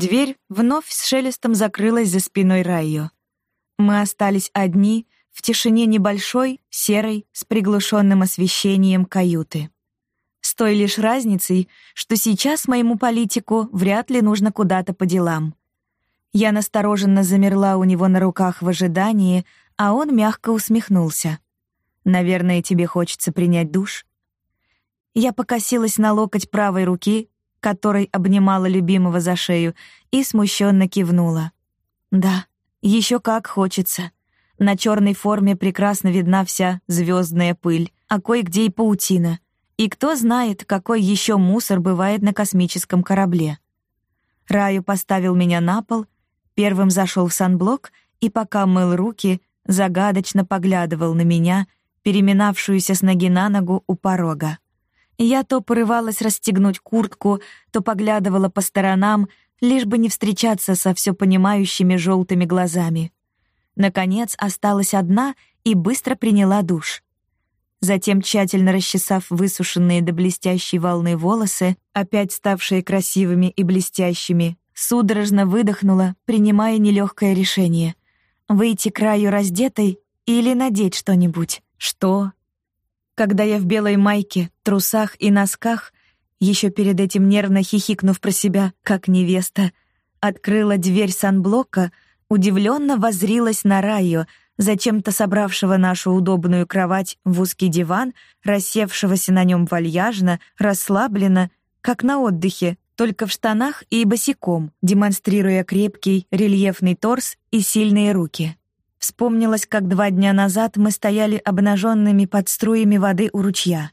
Дверь вновь с шелестом закрылась за спиной Райо. Мы остались одни в тишине небольшой, серой, с приглушенным освещением каюты. С той лишь разницей, что сейчас моему политику вряд ли нужно куда-то по делам. Я настороженно замерла у него на руках в ожидании, а он мягко усмехнулся. «Наверное, тебе хочется принять душ?» Я покосилась на локоть правой руки, которой обнимала любимого за шею, и смущенно кивнула. «Да, еще как хочется». На черной форме прекрасно видна вся звездная пыль, а кое-где и паутина. И кто знает, какой еще мусор бывает на космическом корабле. Раю поставил меня на пол, первым зашел в санблок и, пока мыл руки, загадочно поглядывал на меня, переминавшуюся с ноги на ногу у порога. Я то порывалась расстегнуть куртку, то поглядывала по сторонам, лишь бы не встречаться со все понимающими желтыми глазами. Наконец осталась одна и быстро приняла душ. Затем, тщательно расчесав высушенные до блестящей волны волосы, опять ставшие красивыми и блестящими, судорожно выдохнула, принимая нелегкое решение — выйти к краю раздетой или надеть что-нибудь. Что? Когда я в белой майке, трусах и носках, еще перед этим нервно хихикнув про себя, как невеста, открыла дверь санблока, удивленно воззрилась на Райо, зачем-то собравшего нашу удобную кровать в узкий диван, рассевшегося на нем вальяжно, расслабленно, как на отдыхе, только в штанах и босиком, демонстрируя крепкий, рельефный торс и сильные руки. Вспомнилось, как два дня назад мы стояли обнаженными под струями воды у ручья.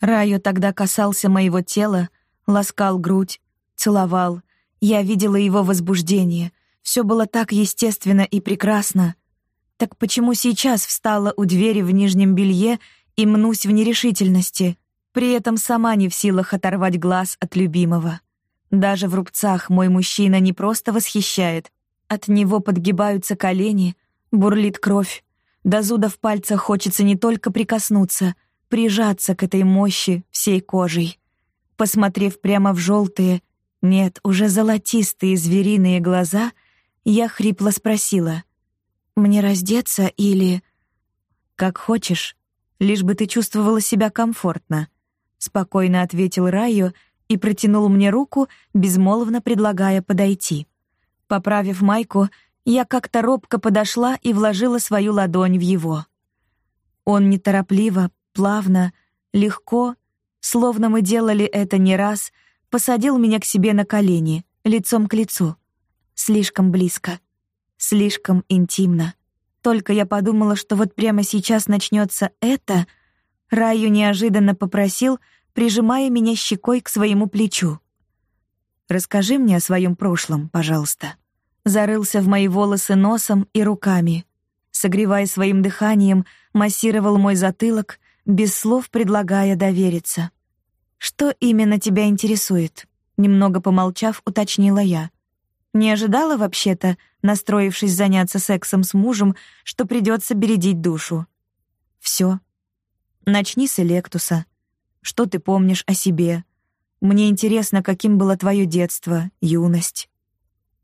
Райо тогда касался моего тела, ласкал грудь, целовал. Я видела его возбуждение. Все было так естественно и прекрасно. Так почему сейчас встала у двери в нижнем белье и мнусь в нерешительности, при этом сама не в силах оторвать глаз от любимого? Даже в рубцах мой мужчина не просто восхищает, от него подгибаются колени — Бурлит кровь. До зуда в пальцах хочется не только прикоснуться, прижаться к этой мощи всей кожей. Посмотрев прямо в желтые, нет, уже золотистые звериные глаза, я хрипло спросила: "Мне раздеться или как хочешь, лишь бы ты чувствовала себя комфортно?" Спокойно ответил Райо и протянул мне руку, безмолвно предлагая подойти. Поправив майку, я как-то робко подошла и вложила свою ладонь в его. Он неторопливо, плавно, легко, словно мы делали это не раз, посадил меня к себе на колени, лицом к лицу. Слишком близко, слишком интимно. Только я подумала, что вот прямо сейчас начнется это, Раю неожиданно попросил, прижимая меня щекой к своему плечу. «Расскажи мне о своем прошлом, пожалуйста» зарылся в мои волосы носом и руками. Согревая своим дыханием, массировал мой затылок, без слов предлагая довериться. «Что именно тебя интересует?» Немного помолчав, уточнила я. Не ожидала вообще-то, настроившись заняться сексом с мужем, что придется бередить душу. Все. Начни с Электуса. Что ты помнишь о себе? Мне интересно, каким было твое детство, юность.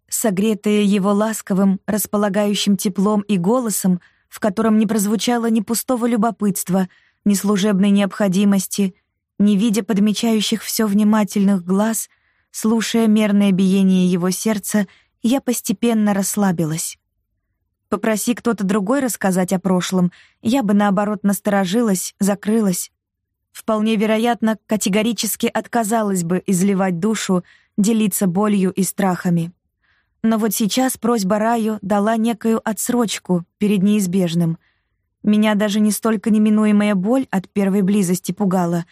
Согретые его ласковым, располагающим теплом и голосом, в котором не прозвучало ни пустого любопытства, ни служебной необходимости, не видя подмечающих все внимательных глаз, слушая мерное биение его сердца, я постепенно расслабилась. Попроси кто-то другой рассказать о прошлом, я бы, наоборот, насторожилась, закрылась. Вполне вероятно, категорически отказалась бы изливать душу, делиться болью и страхами. Но вот сейчас просьба Раю дала некую отсрочку перед неизбежным. Меня даже не столько неминуемая боль от первой близости пугала,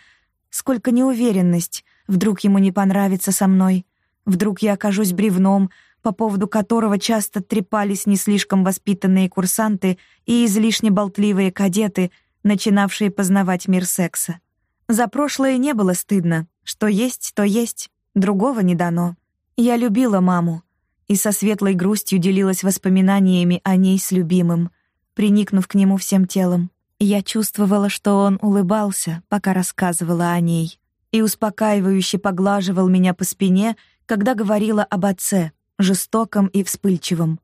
сколько неуверенность, вдруг ему не понравится со мной, вдруг я окажусь бревном, по поводу которого часто трепались не слишком воспитанные курсанты и излишне болтливые кадеты, начинавшие познавать мир секса. За прошлое не было стыдно. Что есть, то есть, другого не дано. Я любила маму, и со светлой грустью делилась воспоминаниями о ней с любимым. приникнув к нему всем телом. Я чувствовала, что он улыбался, пока рассказывала о ней, и успокаивающе поглаживал меня по спине, когда говорила об отце, жестоком и вспыльчивом,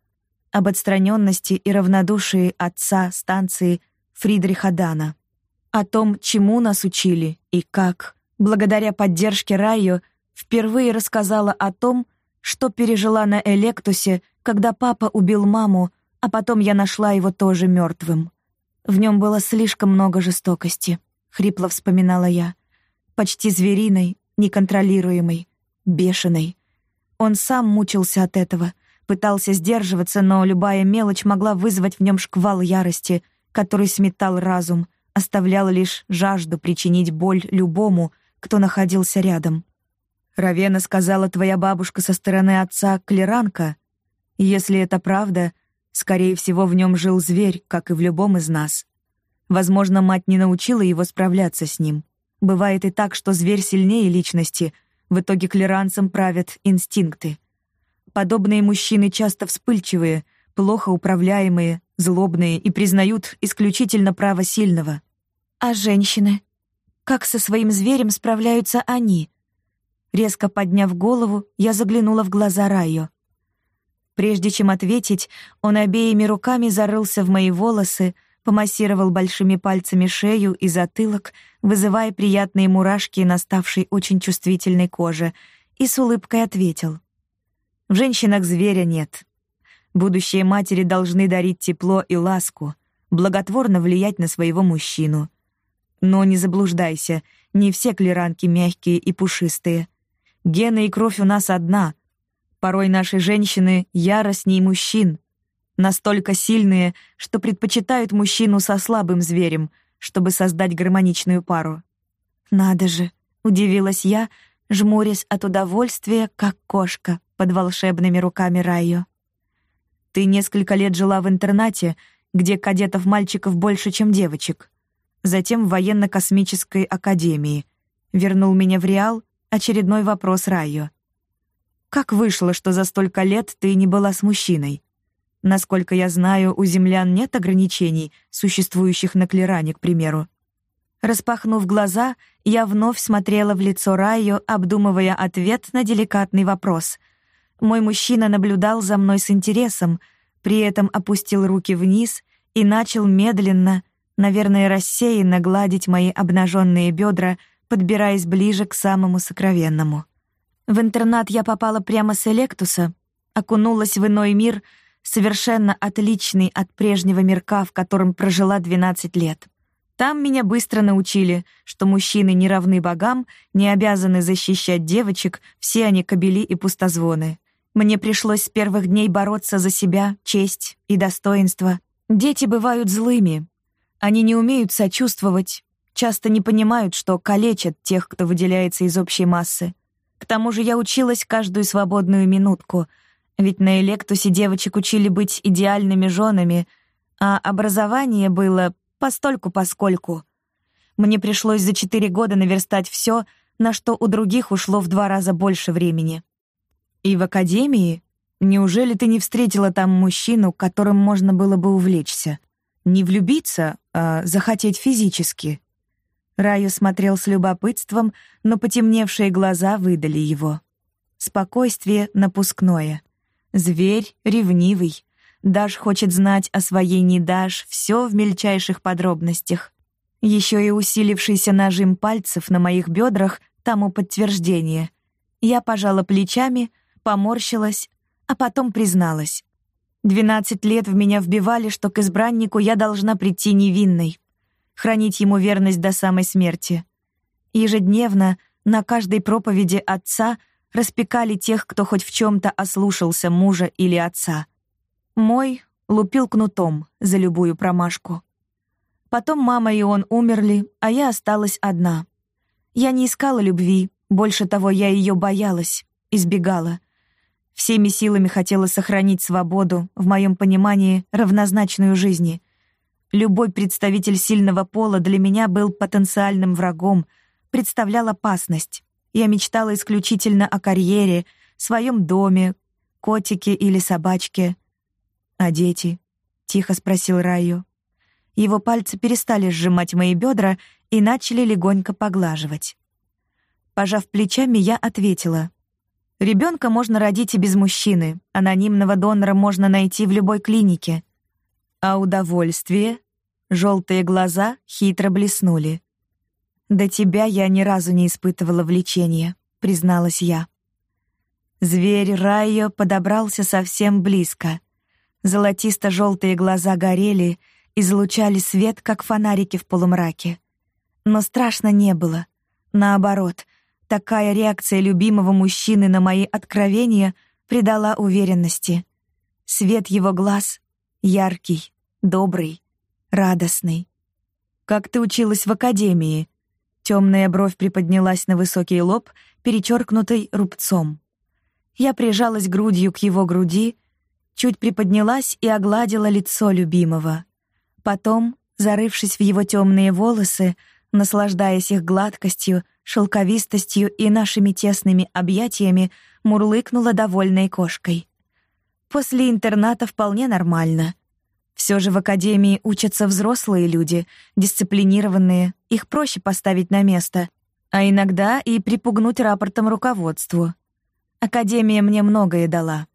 об отстраненности и равнодушии отца станции Фридриха Дана, о том, чему нас учили и как. Благодаря поддержке Райо впервые рассказала о том, что пережила на Электусе, когда папа убил маму, а потом я нашла его тоже мертвым. В нем было слишком много жестокости, хрипло вспоминала я, почти звериной, неконтролируемой, бешеной. Он сам мучился от этого, пытался сдерживаться, но любая мелочь могла вызвать в нем шквал ярости, который сметал разум, оставлял лишь жажду причинить боль любому, кто находился рядом. Равена сказала твоя бабушка со стороны отца Клеранка. Если это правда, Скорее всего, в нем жил зверь, как и в любом из нас. Возможно, мать не научила его справляться с ним. Бывает и так, что зверь сильнее личности, в итоге клеранцем правят инстинкты. Подобные мужчины часто вспыльчивые, плохо управляемые, злобные и признают исключительно право сильного. А женщины? Как со своим зверем справляются они? Резко подняв голову, я заглянула в глаза Райо. Прежде чем ответить, он обеими руками зарылся в мои волосы, помассировал большими пальцами шею и затылок, вызывая приятные мурашки на ставшей очень чувствительной коже, и с улыбкой ответил. «В женщинах зверя нет. Будущие матери должны дарить тепло и ласку, благотворно влиять на своего мужчину. Но не заблуждайся, не все клеранки мягкие и пушистые. Гены и кровь у нас одна, Порой наши женщины яростней мужчин, настолько сильные, что предпочитают мужчину со слабым зверем, чтобы создать гармоничную пару. «Надо же!» — удивилась я, жмурясь от удовольствия, как кошка под волшебными руками Райо. «Ты несколько лет жила в интернате, где кадетов-мальчиков больше, чем девочек. Затем в военно-космической академии. Вернул меня в Реал очередной вопрос Райо. Как вышло, что за столько лет ты не была с мужчиной? Насколько я знаю, у землян нет ограничений, существующих на Клеране, к примеру. Распахнув глаза, я вновь смотрела в лицо Райо, обдумывая ответ на деликатный вопрос. Мой мужчина наблюдал за мной с интересом, при этом опустил руки вниз и начал медленно, наверное, рассеянно гладить мои обнаженные бедра, подбираясь ближе к самому сокровенному. В интернат я попала прямо с Электуса, окунулась в иной мир, совершенно отличный от прежнего мирка, в котором прожила 12 лет. Там меня быстро научили, что мужчины не равны богам, не обязаны защищать девочек, все они кобели и пустозвоны. Мне пришлось с первых дней бороться за себя, честь и достоинство. Дети бывают злыми. Они не умеют сочувствовать, часто не понимают, что калечат тех, кто выделяется из общей массы. К тому же я училась каждую свободную минутку, ведь на Электусе девочек учили быть идеальными женами, а образование было постольку-поскольку. Мне пришлось за четыре года наверстать все, на что у других ушло в два раза больше времени. И в академии? Неужели ты не встретила там мужчину, которым можно было бы увлечься? Не влюбиться, а захотеть физически? Раю смотрел с любопытством, но потемневшие глаза выдали его. Спокойствие напускное. Зверь ревнивый. Даш хочет знать о своей недаш все в мельчайших подробностях. Еще и усилившийся нажим пальцев на моих бедрах тому подтверждение. Я пожала плечами, поморщилась, а потом призналась. Двенадцать лет в меня вбивали, что к избраннику я должна прийти невинной хранить ему верность до самой смерти. Ежедневно на каждой проповеди отца распекали тех, кто хоть в чем-то ослушался мужа или отца. Мой лупил кнутом за любую промашку. Потом мама и он умерли, а я осталась одна. Я не искала любви, больше того, я ее боялась, избегала. Всеми силами хотела сохранить свободу, в моем понимании, равнозначную жизни. Любой представитель сильного пола для меня был потенциальным врагом, представлял опасность. Я мечтала исключительно о карьере, своем доме, котике или собачке. «А дети?» — тихо спросил Райо. Его пальцы перестали сжимать мои бедра и начали легонько поглаживать. Пожав плечами, я ответила. Ребенка можно родить и без мужчины. Анонимного донора можно найти в любой клинике. А удовольствие? Желтые глаза хитро блеснули. До тебя я ни разу не испытывала влечения, призналась я. Зверь Райо подобрался совсем близко. Золотисто-желтые глаза горели, излучали свет, как фонарики в полумраке. Но страшно не было. Наоборот, такая реакция любимого мужчины на мои откровения придала уверенности. Свет его глаз яркий, добрый, радостный. «Как ты училась в академии?» Темная бровь приподнялась на высокий лоб, перечеркнутый рубцом. Я прижалась грудью к его груди, чуть приподнялась и огладила лицо любимого. Потом, зарывшись в его темные волосы, наслаждаясь их гладкостью, шелковистостью и нашими тесными объятиями, мурлыкнула довольной кошкой. После интерната вполне нормально. Все же в академии учатся взрослые люди, дисциплинированные, их проще поставить на место, а иногда и припугнуть рапортом руководству. Академия мне многое дала.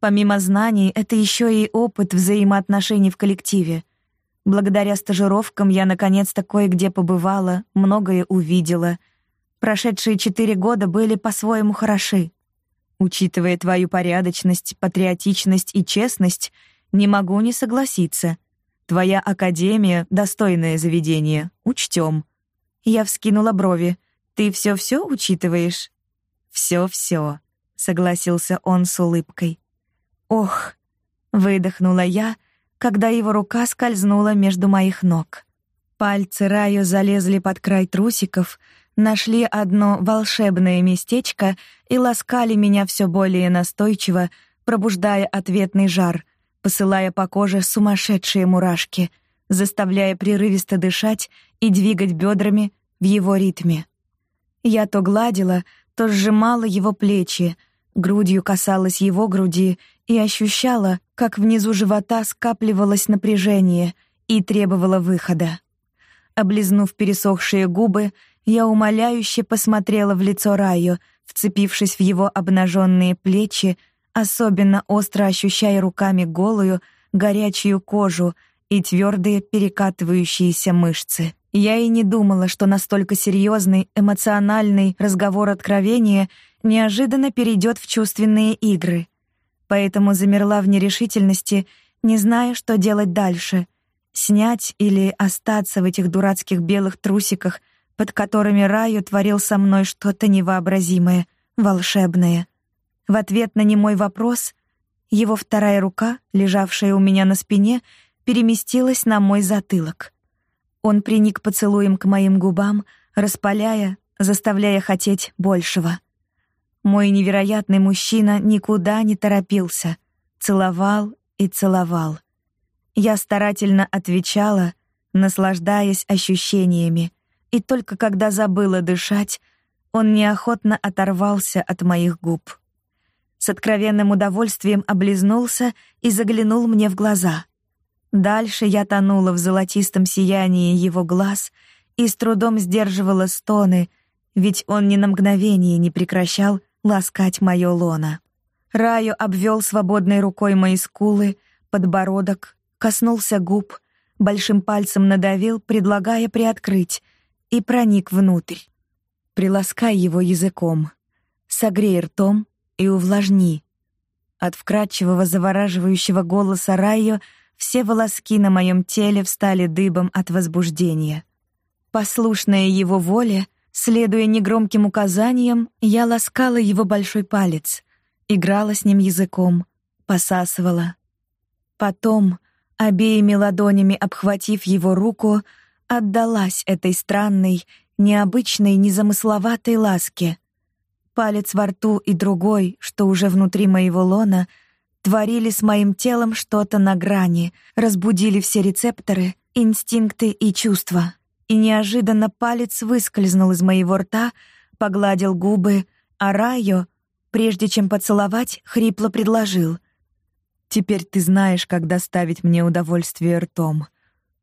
Помимо знаний, это еще и опыт взаимоотношений в коллективе. Благодаря стажировкам я наконец-то кое-где побывала, многое увидела. Прошедшие четыре года были по-своему хороши. Учитывая твою порядочность, патриотичность и честность, не могу не согласиться. Твоя академия — достойное заведение, учтем. Я вскинула брови. Ты все-все учитываешь? Все-все согласился он с улыбкой. Ох, выдохнула я, когда его рука скользнула между моих ног. Пальцы Раю залезли под край трусиков, нашли одно волшебное местечко и ласкали меня все более настойчиво, пробуждая ответный жар, посылая по коже сумасшедшие мурашки, заставляя прерывисто дышать и двигать бедрами в его ритме. Я то гладила, то сжимала его плечи, грудью касалась его груди и ощущала, как внизу живота скапливалось напряжение и требовало выхода. Облизнув пересохшие губы, я умоляюще посмотрела в лицо Раю, вцепившись в его обнаженные плечи, особенно остро ощущая руками голую, горячую кожу и твердые перекатывающиеся мышцы. Я и не думала, что настолько серьезный, эмоциональный разговор откровения неожиданно перейдет в чувственные игры. Поэтому замерла в нерешительности, не зная, что делать дальше: снять или остаться в этих дурацких белых трусиках, под которыми Раю творил со мной что-то невообразимое, волшебное. В ответ на немой вопрос его вторая рука, лежавшая у меня на спине, переместилась на мой затылок. Он приник поцелуем к моим губам, распаляя, заставляя хотеть большего. Мой невероятный мужчина никуда не торопился, целовал и целовал. Я старательно отвечала, наслаждаясь ощущениями, и только когда забыла дышать, он неохотно оторвался от моих губ. С откровенным удовольствием облизнулся и заглянул мне в глаза. Дальше я тонула в золотистом сиянии его глаз и с трудом сдерживала стоны, ведь он ни на мгновение не прекращал ласкать моё лоно. Раю обвёл свободной рукой мои скулы, подбородок, коснулся губ, большим пальцем надавил, предлагая приоткрыть, и проник внутрь. Приласкай его языком, согрей ртом и увлажни. От вкрадчивого завораживающего голоса Райо все волоски на моем теле встали дыбом от возбуждения. Послушная его воле, Следуя негромким указаниям, я ласкала его большой палец, играла с ним языком, посасывала. Потом, обеими ладонями обхватив его руку, отдалась этой странной, необычной, незамысловатой ласке. Палец во рту и другой, что уже внутри моего лона, творили с моим телом что-то на грани, разбудили все рецепторы, инстинкты и чувства и неожиданно палец выскользнул из моего рта, погладил губы, а Райо, прежде чем поцеловать, хрипло предложил: "Теперь ты знаешь, как доставить мне удовольствие ртом.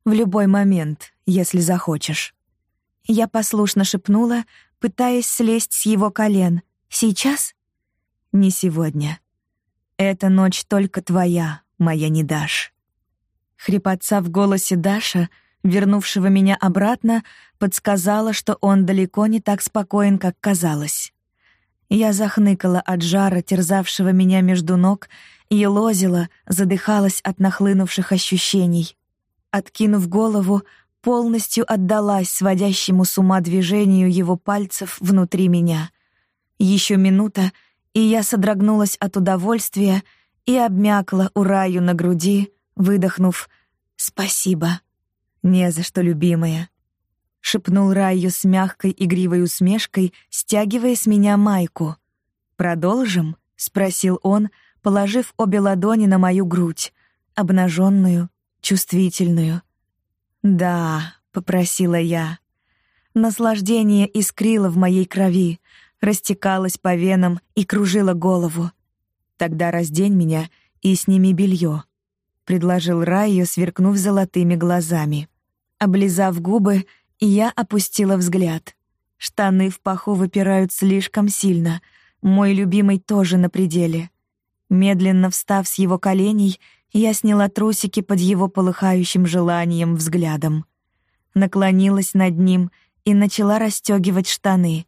В любой момент, если захочешь». Я послушно шепнула, пытаясь слезть с его колен. «Сейчас?» «Не сегодня. Эта ночь только твоя, моя Недаш». Хрипотца в голосе Даша, вернувшего меня обратно, подсказала, что он далеко не так спокоен, как казалось. Я захныкала от жара, терзавшего меня между ног, и лозила, задыхалась от нахлынувших ощущений. Откинув голову, полностью отдалась сводящему с ума движению его пальцев внутри меня. Еще минута, и я содрогнулась от удовольствия и обмякла у раю на груди, выдохнув «Спасибо». «Не за что, любимая», — шепнул Райю с мягкой игривой усмешкой, стягивая с меня майку. «Продолжим?» — спросил он, положив обе ладони на мою грудь, обнаженную, чувствительную. «Да», — попросила я. Наслаждение искрило в моей крови, растекалось по венам и кружило голову. «Тогда раздень меня и сними белье», — предложил Райо, сверкнув золотыми глазами. Облизав губы, я опустила взгляд. Штаны в паху выпирают слишком сильно. Мой любимый тоже на пределе. Медленно встав с его коленей, я сняла трусики под его полыхающим желанием взглядом. Наклонилась над ним и начала расстегивать штаны.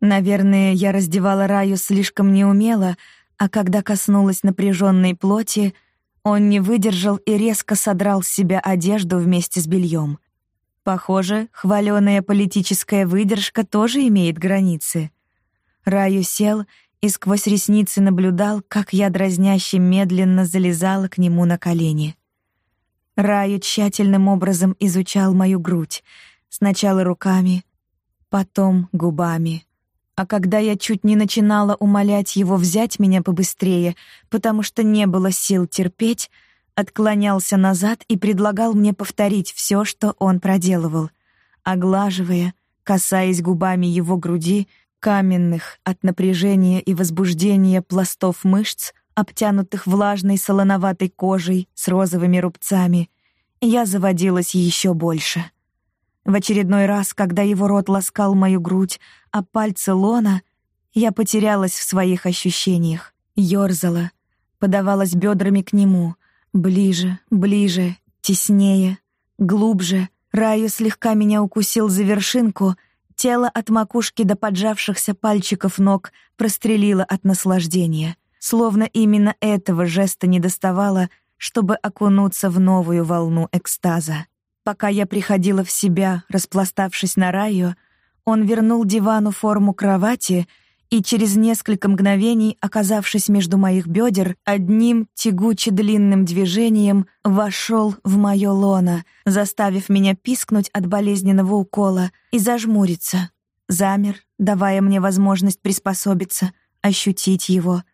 Наверное, я раздевала Раю слишком неумело, а когда коснулась напряженной плоти, он не выдержал и резко содрал с себя одежду вместе с бельем. Похоже, хваленая политическая выдержка тоже имеет границы. Раю сел и сквозь ресницы наблюдал, как я дразняще медленно залезала к нему на колени. Раю тщательным образом изучал мою грудь, сначала руками, потом губами. А когда я чуть не начинала умолять его взять меня побыстрее, потому что не было сил терпеть, отклонялся назад и предлагал мне повторить все, что он проделывал, оглаживая, касаясь губами его груди — каменных от напряжения и возбуждения пластов мышц, обтянутых влажной солоноватой кожей с розовыми рубцами, я заводилась еще больше. В очередной раз, когда его рот ласкал мою грудь, а пальцы лона, я потерялась в своих ощущениях, ёрзала, подавалась бедрами к нему, ближе, ближе, теснее, глубже. Раю слегка меня укусил за вершинку — Тело от макушки до поджавшихся пальчиков ног прострелило от наслаждения, словно именно этого жеста недоставало, чтобы окунуться в новую волну экстаза. Пока я приходила в себя, распластавшись на раю, он вернул дивану форму кровати — и через несколько мгновений, оказавшись между моих бедер, одним тягуче длинным движением вошел в мое лоно, заставив меня пискнуть от болезненного укола и зажмуриться. Замер, давая мне возможность приспособиться, ощутить его.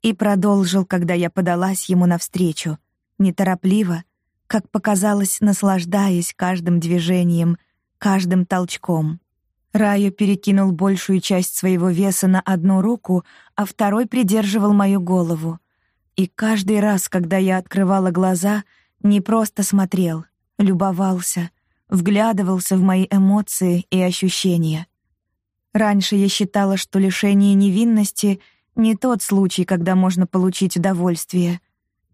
И продолжил, когда я подалась ему навстречу, неторопливо, как показалось, наслаждаясь каждым движением, каждым толчком. Райо перекинул большую часть своего веса на одну руку, а второй придерживал мою голову. И каждый раз, когда я открывала глаза, не просто смотрел, любовался, вглядывался в мои эмоции и ощущения. Раньше я считала, что лишение невинности — не тот случай, когда можно получить удовольствие.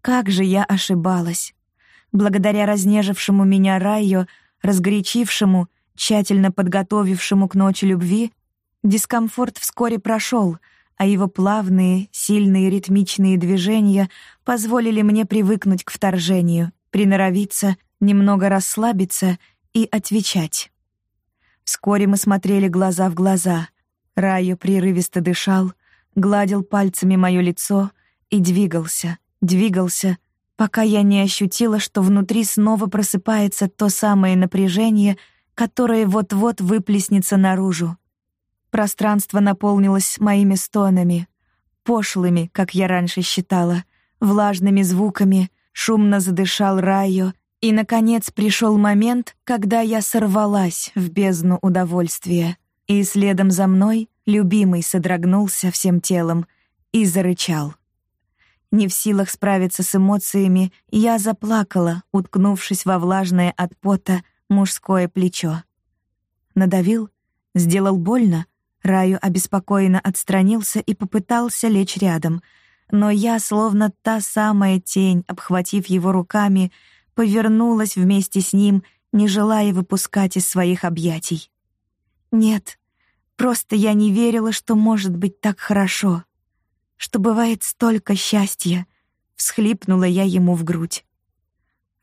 Как же я ошибалась. Благодаря разнежившему меня Райо, разгорячившему — тщательно подготовившему к ночи любви, дискомфорт вскоре прошел, а его плавные, сильные ритмичные движения позволили мне привыкнуть к вторжению, приноровиться, немного расслабиться и отвечать. Вскоре мы смотрели глаза в глаза. Райо прерывисто дышал, гладил пальцами мое лицо и двигался, двигался, пока я не ощутила, что внутри снова просыпается то самое напряжение — которое вот-вот выплеснется наружу. Пространство наполнилось моими стонами, пошлыми, как я раньше считала, влажными звуками, шумно задышал Райо, и, наконец, пришел момент, когда я сорвалась в бездну удовольствия, и следом за мной любимый содрогнулся всем телом и зарычал. Не в силах справиться с эмоциями, я заплакала, уткнувшись во влажное от пота мужское плечо. Надавил, сделал больно, Раю обеспокоенно отстранился и попытался лечь рядом, но я, словно та самая тень, обхватив его руками, повернулась вместе с ним, не желая выпускать из своих объятий. Нет, просто я не верила, что может быть так хорошо, что бывает столько счастья, всхлипнула я ему в грудь.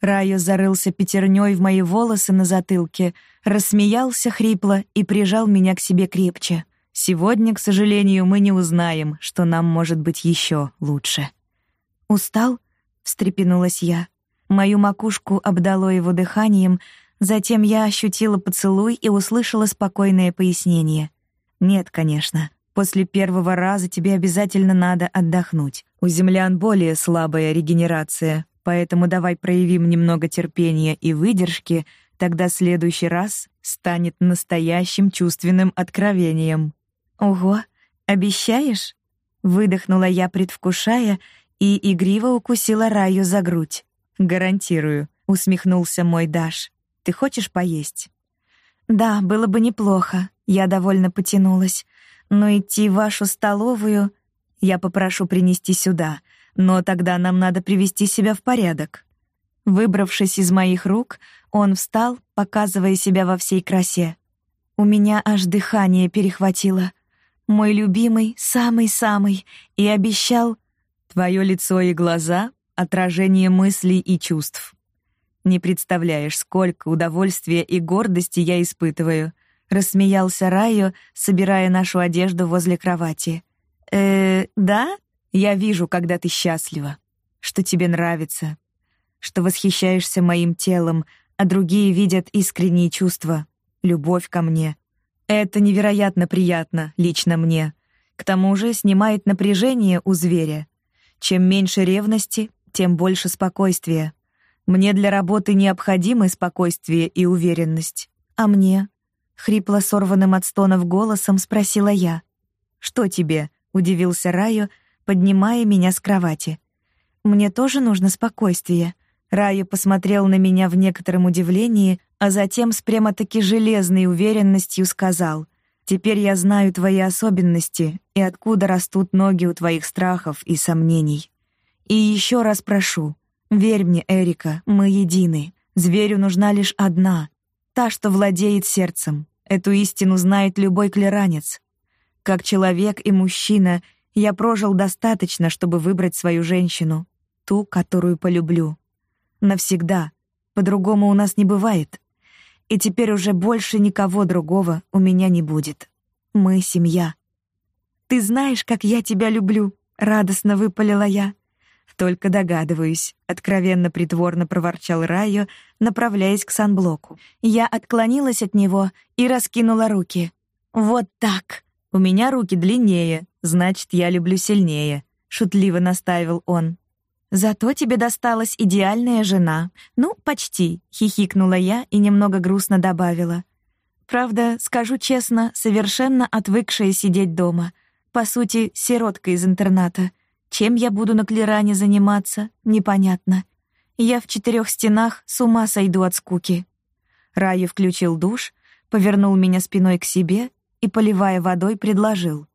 Райо зарылся пятерней в мои волосы на затылке, рассмеялся хрипло и прижал меня к себе крепче. Сегодня, к сожалению, мы не узнаем, что нам может быть еще лучше. Устал? встрепенулась я. Мою макушку обдало его дыханием, затем я ощутила поцелуй и услышала спокойное пояснение. Нет, конечно. После первого раза тебе обязательно надо отдохнуть. У землян более слабая регенерация, поэтому давай проявим немного терпения и выдержки, тогда следующий раз станет настоящим чувственным откровением. Ого, обещаешь? Выдохнула я, предвкушая, и игриво укусила Раю за грудь. Гарантирую, усмехнулся мой Даш. Ты хочешь поесть? Да, было бы неплохо. Я довольно потянулась. Но идти в вашу столовую я попрошу принести сюда, но тогда нам надо привести себя в порядок. Выбравшись из моих рук, он встал, показывая себя во всей красе. У меня аж дыхание перехватило. Мой любимый, самый-самый, и обещал твое лицо и глаза — отражение мыслей и чувств. Не представляешь, сколько удовольствия и гордости я испытываю. Рассмеялся Райо, собирая нашу одежду возле кровати. Э, да? Я вижу, когда ты счастлива, что тебе нравится, что восхищаешься моим телом, а другие видят искренние чувства, любовь ко мне. Это невероятно приятно лично мне. К тому же снимает напряжение у зверя. Чем меньше ревности, тем больше спокойствия. Мне для работы необходимы спокойствие и уверенность. А мне? Хрипло сорванным от стонов голосом спросила я. «Что тебе?» — удивился Раю, поднимая меня с кровати. «Мне тоже нужно спокойствие». Раю посмотрел на меня в некотором удивлении, а затем с прямо-таки железной уверенностью сказал «Теперь я знаю твои особенности и откуда растут ноги у твоих страхов и сомнений. И еще раз прошу, Верь мне, Эрика, мы едины. Зверю нужна лишь одна, та, что владеет сердцем. Эту истину знает любой клеранец. Как человек и мужчина, я прожил достаточно, чтобы выбрать свою женщину, ту, которую полюблю. Навсегда. По-другому у нас не бывает. И теперь уже больше никого другого у меня не будет. Мы семья. Ты знаешь, как я тебя люблю, радостно выпалила я. Только догадываюсь, откровенно притворно проворчал Райо, направляясь к санблоку. Я отклонилась от него и раскинула руки. Вот так. У меня руки длиннее, значит, я люблю сильнее, шутливо настаивал он. Зато тебе досталась идеальная жена. Ну, почти, хихикнула я и немного грустно добавила. Правда, скажу честно, совершенно отвыкшая сидеть дома. По сути, сиротка из интерната. Чем я буду на Клеране заниматься, непонятно. Я в четырех стенах с ума сойду от скуки. Рая включил душ, повернул меня спиной к себе и, поливая водой, предложил.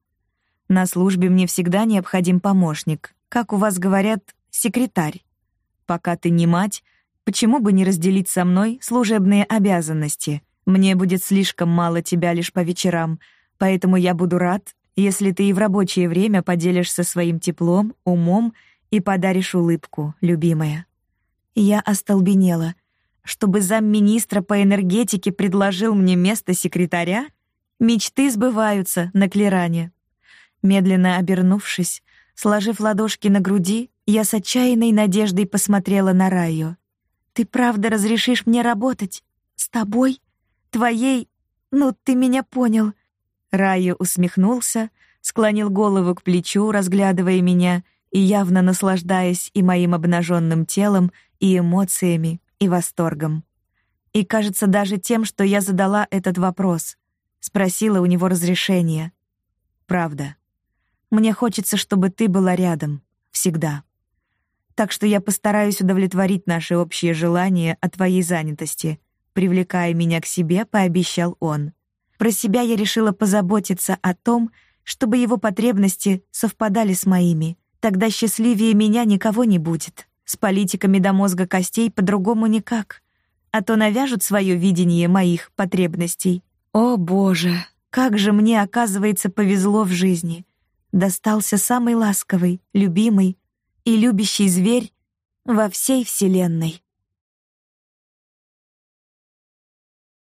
«На службе мне всегда необходим помощник. Как у вас говорят, секретарь. Пока ты не мать, почему бы не разделить со мной служебные обязанности? Мне будет слишком мало тебя лишь по вечерам, поэтому я буду рад, если ты и в рабочее время поделишься своим теплом, умом и подаришь улыбку, любимая. Я остолбенела. Чтобы замминистра по энергетике предложил мне место секретаря? Мечты сбываются на Клеране. Медленно обернувшись, сложив ладошки на груди, я с отчаянной надеждой посмотрела на Раю. «Ты правда разрешишь мне работать? С тобой? Твоей? Ну, ты меня понял. Райо усмехнулся, склонил голову к плечу, разглядывая меня и явно наслаждаясь и моим обнаженным телом, и эмоциями, и восторгом. И, кажется, даже тем, что я задала этот вопрос, спросила у него разрешения. Правда. Мне хочется, чтобы ты была рядом всегда. так что я постараюсь удовлетворить наши общие желания о твоей занятости», привлекая меня к себе, пообещал он. Про себя я решила позаботиться о том, чтобы его потребности совпадали с моими. Тогда счастливее меня никого не будет. С политиками до мозга костей по-другому никак. А то навяжут свое видение моих потребностей. О, Боже, как же мне, оказывается, повезло в жизни. Достался самый ласковый, любимый и любящий зверь во всей Вселенной.